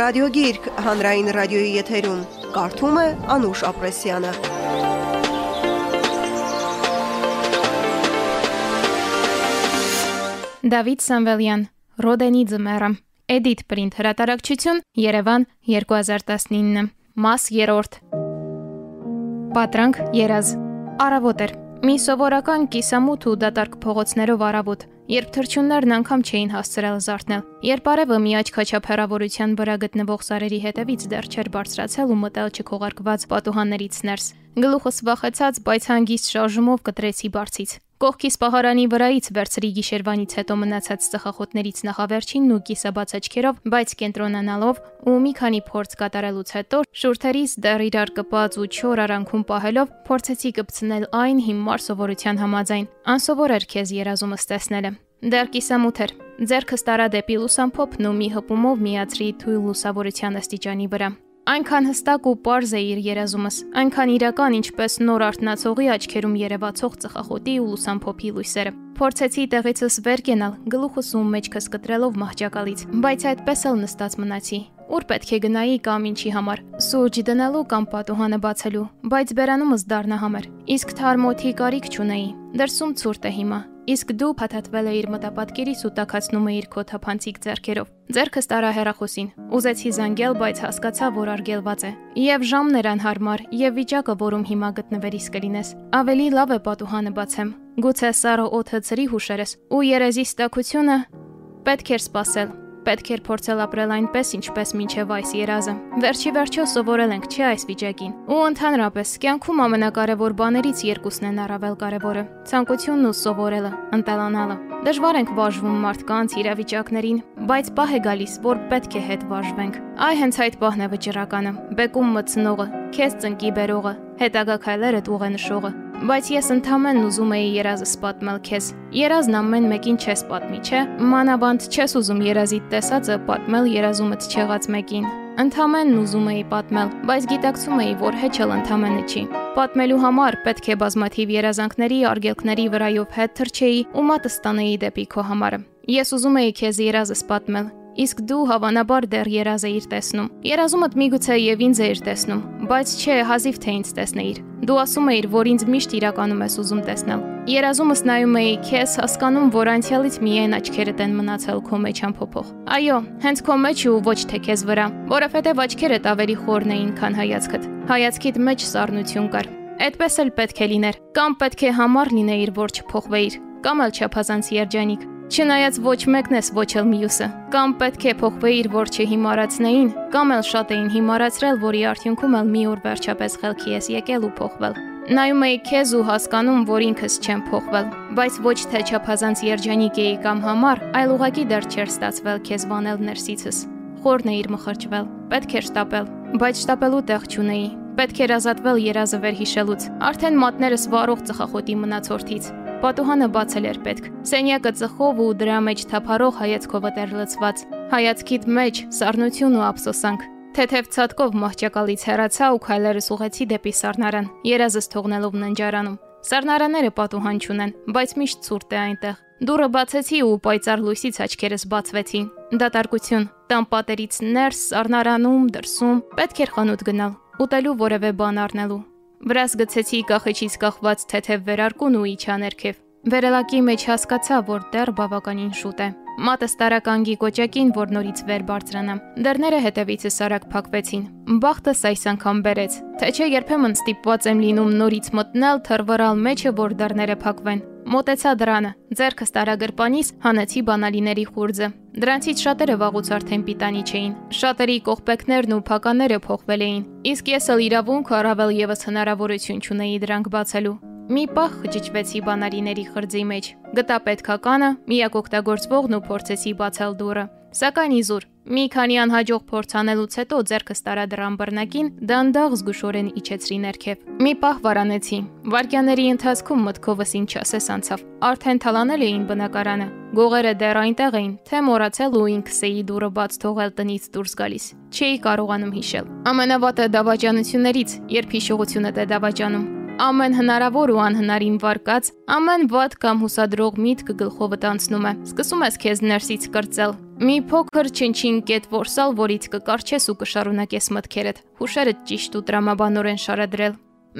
Ռադիոգիրք հանրային ռադիոյի եթերում կարդում է Անուշ Ապրեսյանը։ Դավիթ Սամվելյան, Ռոդենի ձմեռը, Edit Print հրատարակչություն, Երևան 2019, մաս 3։ Պատրանք երազ։ Արավոտ էր։ Մի սովորական կիսամութ ու դատարկ փողոցներով արավոտ, երբ թրջուններն անգամ չէին հասցրել զարթնել, երբ արևը մի աչքաչափ հեռավորության վրա գտնվող սարերի հետևից դեռ չէր բարձրացել ու մտել չքողարկված պատուհաններից ներս։ Գլուխս վախեցած, բայց հանգիստ շարժումով կտրեցի բարձից։ Կողքիս պահարանի վրայից վերցրի գիշերվանից հետո մնացած ծխախոտներից նախավերջինն ու կիսաբաց աչքերով, բայց կենտրոնանալով ու մի քանի փորձ կատարելուց հետո շուրթերից դեռ իրար կպած ու չոր արանքում պահելով փորձեցի կպցնել այն հիմար սովորության համաձայն։ Անսովոր էր քեզ երազումս տեսնելը։ Դեռ կիսամութ էր։ Ձերքս տարա դեպի լուսամփոփն ու մի հպումով միացրի թույլ լուսավորության աստիճանի վրա։ Այնքան հստակ ու པարզ է իր երազումս, այնքան իրական, ինչպես նոր արտնացողի աչքերում երևացող ծխախոտի ու լուսամփոփի լույսերը։ Փորձեցի տեղիցս վեր կենալ, գլուխս ու մեջքս կտրելով մահճակալից, բայց այդպես էլ նստած մնացի։ Ուր պետք է գնայի կամ ինչի համար։ Սուրճ դնելու կամ պատուհանը բացելու, բայց բերանումս դառնահամ էր։ Իսկ թարմոթի կարիք չունեի։ Դրսում ցուրտ է հիմա, իսկ դու փաթաթվել է իր մտապատկերի սուտակացնում է իր քոթափանցիկ ձեռքերով։ Ձեռքս տարա հերախոսին։ Ուզեցի զանգել, բայց հասկացա, որ արգելված է։ Եվ ժամն էր անհարմար, եւ վիճակը, որում հիմա գտնվերիս կլինես։ Ավելի լավ է պատուհանը բացեմ։ Գուցե սարո օթը ծրի հուշերս ու երեզի ստակությունը պետք էր սпасել։ Պետք էր փորձել ապրել այնպես, ինչպես մինչև այս երազը։ Վերջի վերջո սովորել ենք, չէ՞ այս վիճակին։ Ու ընդհանրապես, կյանքում ամենակարևոր բաներից երկուսն են առավել կարևորը՝ ցանկությունն ու սովորելը, ընտելանալը։ Դժվար ենք վարժվում մարդկանց իրավիճակներին, բայց պահ է գալիս, որ պետք է հետ վարժվենք։ Այ հենց այդ պահն է վճռականը։ Բեկում մտցնողը, քեզ ծնկի բերողը, հետագա քայլերը ուղենշողը։ Բայց ես ընդամենն ուզում էի երազս պատմել քեզ։ Երազն ամեն մեկին չես պատմի, չէ՞։ Մանավանդ չես ուզում երազիդ տեսածը պատմել երազումդ չեղած մեկին։ Ընդամենն ուզում էի պատմել, բայց գիտակցում էի, որ հեչել ընդամենը չի։ Պատմելու համար պետք է բազմաթիվ երազանքների, արգելքների վրայով հետ թրջեի ու մատը ստանեի դեպի քո համարը։ Ես ուզում էի քեզ երազս պատմել, Իսկ դու հավանաբար դեռ երազ էիր տեսնում։ Երազումդ միգուցե եւ ինձ էիր տեսնում, բայց չէ, հազիվ թե ինձ տեսնեիր։ Դու ասում էիր, որ ինձ միշտ իրականում ես ուզում տեսնել։ Երազումս նայում էի քեզ, հասկանում, որ անցյալից միայն աչքերդ են մնացել քո մեջ ամփոփող։ Այո, հենց քո մեջ ու ոչ թե քեզ վրա, որովհետեւ աչքերդ ավելի խորն էին, քան հայացքդ։ Հայացքիդ մեջ սառնություն կար։ Այդպես էլ պետք է լիներ։ Կամ պետք է համառ լինեիր, որ չփոխվեիր, կամ էլ չափազանց երջանիկ։ Չնայած ոչ մեկն ես ոչ էլ մյուսը։ Կամ պետք է փոխվեիր, որ չհիմարացնեին, կամ էլ շատ էին հիմարացրել, որի արդյունքում էլ մի օր վերջապես խելքի ես եկել ու փոխվել։ Նայում էի քեզ ու հասկանում, որ ինքս չեմ փոխվել, բայց ոչ թե չափազանց երջանիկ էի կամ համար, այլ ուղակի դեռ չէր ստացվել քեզ վանել ներսիցս։ Խորն էիր մխրճվել, պետք էր շտապել, բայց շտապելու տեղ չունեի։ Պետք էր ազատվել երազը վերհիշելուց։ Արդեն մատներս վառող ծխախոտի մնացորդից։ Պատուհանը բացել էր պետք։ Սենյակը ծխով ու դրա մեջ թափարող հայացքով էր լցված։ Հայացքիդ մեջ սառնություն ու ափսոսանք։ Թեթև ցածկով մահճակալից հեռացա ու քայլերս ուղեցի դեպի սառնարան, երազս թողնելով ննջարանում։ Սառնարանները պատուհան չունեն, բայց միշտ ցուրտ է այնտեղ։ Դուրը բացեցի ու պայծառ լույսից աչքերս բացվեցին։ Դատարկություն։ Տան պատերից ներս, սառնարանում, դրսում պետք էր խանութ գնալ, ուտելու որևէ բան առնելու։ Վրաս գցեցի կախեչից կախված թեթև վերարկուն ու իջա ներքև։ Վերելակի մեջ հասկացա, որ դեռ բավականին շուտ է։ Մատս տարականգի կոճակին, որ նորից վեր բարձրանամ։ Դռները հետևիցս արագ փակվեցին։ Բախտս այս անգամ բերեց։ Թե չէ երբեմն ստիպված եմ լինում նորից մտնել թռվռալ մեջը, որ դռները փակվեն։ Մոտեցա դրանը, ձերքս տարագրպանից հանեցի բանալիների խուրձը։ Դրանցից շատերը վաղուց արդեն պիտանի չէին։ Շատերի կողպեկներն ու փակաները փոխվել էին, իսկ ես էլ իրավունք առավել եւս հնարավորություն չունեի դրանք բացելու։ Մի պահ խճճվեցի բանալիների խրձի մեջ։ Գտա պետքականը, միակ օգտագործվողն ու փորձեցի բացել դուռը։ Սակայն իզուր, մի քանի անհաջող փորձ անելուց հետո ձերքս տարա դրան բռնակին, դանդաղ զգուշորեն իջեցրի ներքև։ Մի պահ վարանեցի։ Վարկյաների ընթացքում մտքովս ինչ ասես անցավ։ Արդեն թալանել էին բնակարանը։ Գողերը դեռ այնտեղ էին, թե մոռացել ու ինքս էի դուռը բաց թողել տնից դուրս գալիս։ Չէի կարողանում հիշել։ Ամենավատը դավաճանություններից, երբ հիշողությունը դե դավաճանում ամեն հնարավոր ու անհնարին վարկած, ամեն վատ կամ հուսադրող միտք գլխովդ անցնում է։ Սկսում ես քեզ ներսից կրծել, Մի փոքր չնչին կետ որսալ, որից կկարչես ու կշարունակես մտքերդ, հուշերը ճիշտ ու տրամաբանորեն շարադրել։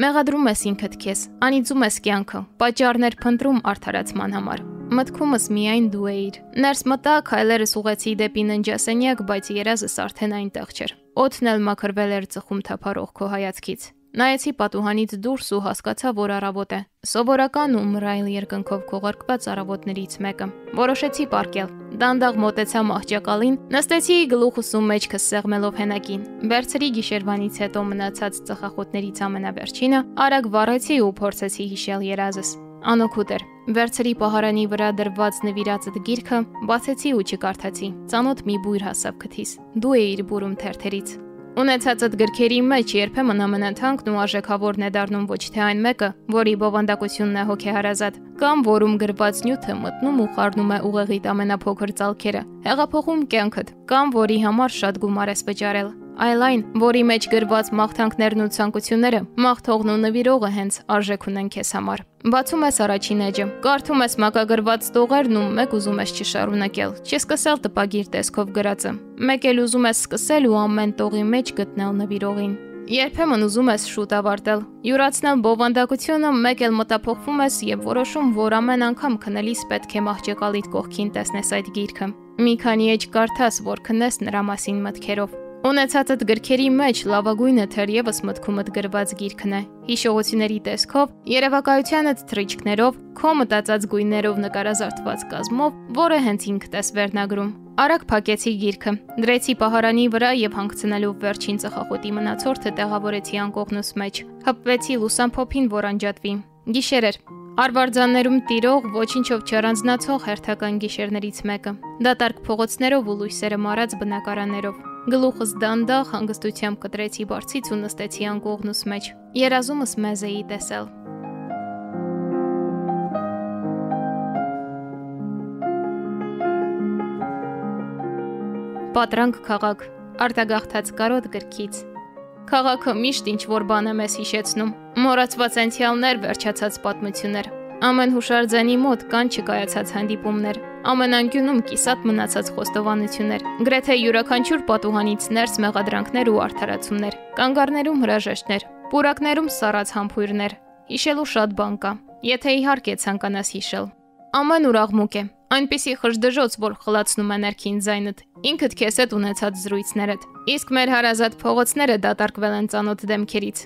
Մեղադրում ես ինքդ քեզ, անիծում ես կյանքը, պատճառներ փնտրում արդարացման համար։ Մտքումս միայն դու էիր։ Ներս մտա, քայլերս ուղեցի դեպի ննջասենյակ, բայց երազս արդեն այնտեղ չէր։ Օդն էլ մաքրվել էր ծխում թափարող քո հայացքից։ Նայեցի պատուհանից դուրս ու հասկացա, որ առավոտ է։ Սովորական ու մռայլ երկնքով քողարկված առավոտներից մեկը։ Որոշեցի պարկել։ Դանդաղ մոտեցա մահճակալին, նստեցի գլուխս ու մեջքս սեղմելով հենակին։ Բերցրի գիշերվանից հետո մնացած ծխախոտներից ամենավերջինը, արագ վառեցի ու փորձեցի հիշել երազս։ Անօքուտ էր։ Վերցրի պահարանի վրա դրված նվիրածդ գիրքը, բացեցի ու չկարդացի։ Ծանոթ մի բույր հասավ քթիս։ Դու էիր բուրում թերթերից։ Ունեցածդ գրքերի մեջ երբեմն ամենաթանկն ու արժեքավորն է դառնում ոչ թե այն մեկը, որի բովանդակությունն է հոգեհարազատ, կամ որում գրված նյութը մտնում ու խառնում է ուղեղիդ ամենափոքր ցալքերը, հեղափոխում կյանքդ, կամ որի համար շատ գումար ես վճարել այլ այն, որի մեջ գրված մաղթանքներն ու ցանկությունները մաղթողն ու նվիրողը հենց արժեք ունեն քեզ համար։ Բացում ես առաջին էջը, կարդում ես մակագրված տողերն ու մեկ ուզում ես չշարունակել, չսկսել տպագիր տեսքով գրածը։ Մեկ էլ ուզում ես սկսել ու ամեն տողի մեջ գտնել նվիրողին։ Երբեմն ուզում ես շուտ ավարտել, յուրացնել բովանդակությունը, մեկ էլ մտափոխվում ես եւ որոշում, որ ամեն անգամ քնելիս պետք է մահճեկալիդ կողքին տեսնես այդ գիրքը։ Մի քանի էջ կարդաս, որ քնես նրա մասին մտքերով։ Ունեցածդ գրքերի մեջ լավագույնը թերևս մտքումդ գրված գիրքն է։ Հիշողությունների տեսքով, երևակայությանդ թրիչքներով, քո մտածած գույներով նկարազարդված կազմով, որը հենց ինքդ ես վերնագրում։ Արագ փակեցի գիրքը, դրեցի պահարանի վրա եւ հանգցնելով վերջին ծխախոտի մնացորդը տեղավորեցի անկողնուս մեջ։ Հպվեցի լուսամփոփին, որ անջատվի։ Գիշեր էր։ Արվարձաններում տիրող ոչինչով չառանձնացող հերթական գիշերներից մեկը։ Դատարկ փողոցներով ու լույսերը մարած բնակարաններով։ Գլուխս դանդաղ հանգստությամբ կտրեցի բարձից ու նստեցի անկողնուս մեջ։ Երազումս մեզ էի տեսել։ Պատրանք քաղաք, արտագաղթած կարոտ գրքից։ Քաղաքը միշտ ինչ որ բան է մեզ հիշեցնում։ Մոռացված անցյալներ, վերջացած պատմություններ։ Ամեն հուշարձանի մոտ կան չկայացած հանդիպումներ, ամեն անկյունում կիսատ մնացած խոստովանություններ, գրեթե յուրաքանչյուր պատուհանից ներս մեղադրանքներ ու արդարացումներ, կանգառներում հրաժեշտներ, պուրակներում սառած համբույրներ։ Հիշելու շատ բան կա, եթե իհարկե ցանկանաս հիշել։ Ամեն ուր աղմուկ է, այնպիսի խժդժոց, որ խլացնում է ներքին ձայնդ, ինքդ քեզ հետ ունեցած զրույցներդ։ Իսկ մեր հարազատ փողոցները դատարկվել են ցանոթ դեմքերից,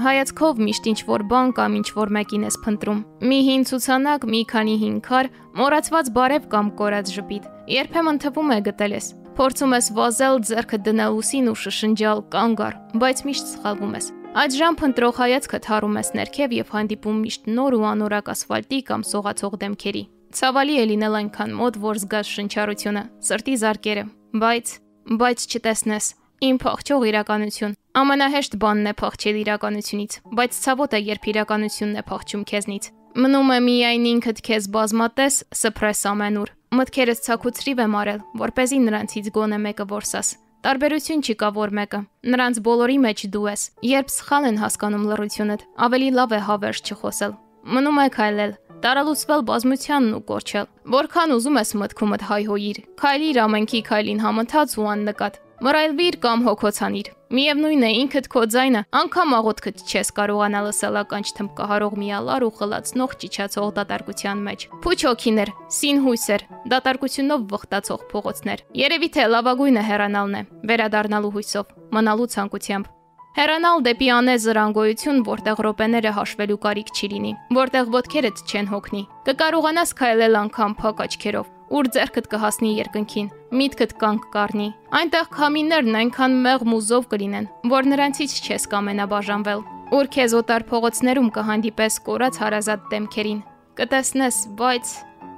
հայացքով միշտ ինչ որ բան կամ ինչ որ մեկին ես փնտրում։ Մի հին ցուցանակ, մի քանի հին քար, մոռացված բարև կամ կորած ժպիտ։ Երբեմն թվում է գտել ես։ Փորձում ես վազել ձեռքը դնել ուսին ու շշնջալ կանգար, բայց միշտ սխալվում ես։ Այդ ժամ փնտրող հայացքը թարում ես ներքև եւ հանդիպում միշտ նոր ու անորակ ասֆալտի կամ սողացող դեմքերի։ Ցավալի է լինել այնքան մոտ, որ զգաս շնչառությունը, սրտի զարկերը, բայց բայց չտեսնես Իմ փախչող իրականություն։ Ամենահեշտ բանն է փախչել իրականությունից, բայց ցավոտ է, երբ իրականությունն է փախչում քեզնից։ Մնում է միայն ինքդ քեզ բազմատես, սփրես ամենուր։ Մտքերս ցակուցրիվ եմ արել, որ เป զի նրանցից գոնե մեկը որսաս։ Տարբերություն չի կա որ մեկը։ Նրանց բոլորի մեջ դու ես։ Երբ սխալ են հասկանում լռությունդ, ավելի լավ է հավերժ չխոսել։ Մնում է քայլել, տարալուսվել բազմությանն ու կորչել։ Որքան ուզում ես մտքումդ հայհոյիր, քայլիր ամենքի քայլին համընթաց ու աննկատ։ Մռայլվիր կամ հոգոցանիր։ Միևնույն է, ինքդ քո ձայնը անգամ աղոթքդ չես կարողանա լսել ականջ թմբկահարող միալար ու խլացնող ճիչացող դատարկության մեջ։ Փուչ հոգիներ, սին հույսեր, դատարկությունով վխտացող փողոցներ։ Երևի թե լավագույնը հեռանալն է, վերադառնալու հույսով, մնալու ցանկությամբ։ Հեռանալ դեպի անեզր անգոյություն, որտեղ րոպեները հաշվելու կարիք չի լինի, որտեղ ոտքերդ չեն հոգնի։ Կկարողանաս քայլել անգամ փակ աչքերով, ուր ձեռքդ կհասնի երկնքին, միտքդ կանգ կառնի։ Այնտեղ քամիներն այնքան մեղմ ու զով կլինեն, որ նրանցից չես կամենաբաժանվել։ Ուր քեզ օտար փողոցներում կհանդիպես կորած հարազատ դեմքերին։ Կտեսնես, բայց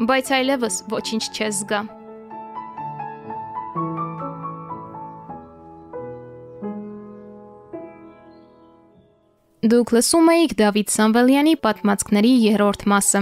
բայց այլևս ոչինչ չես զգա։ Դուք լսում եք Դավիթ Սամվելյանի պատմածքների երրորդ մասը։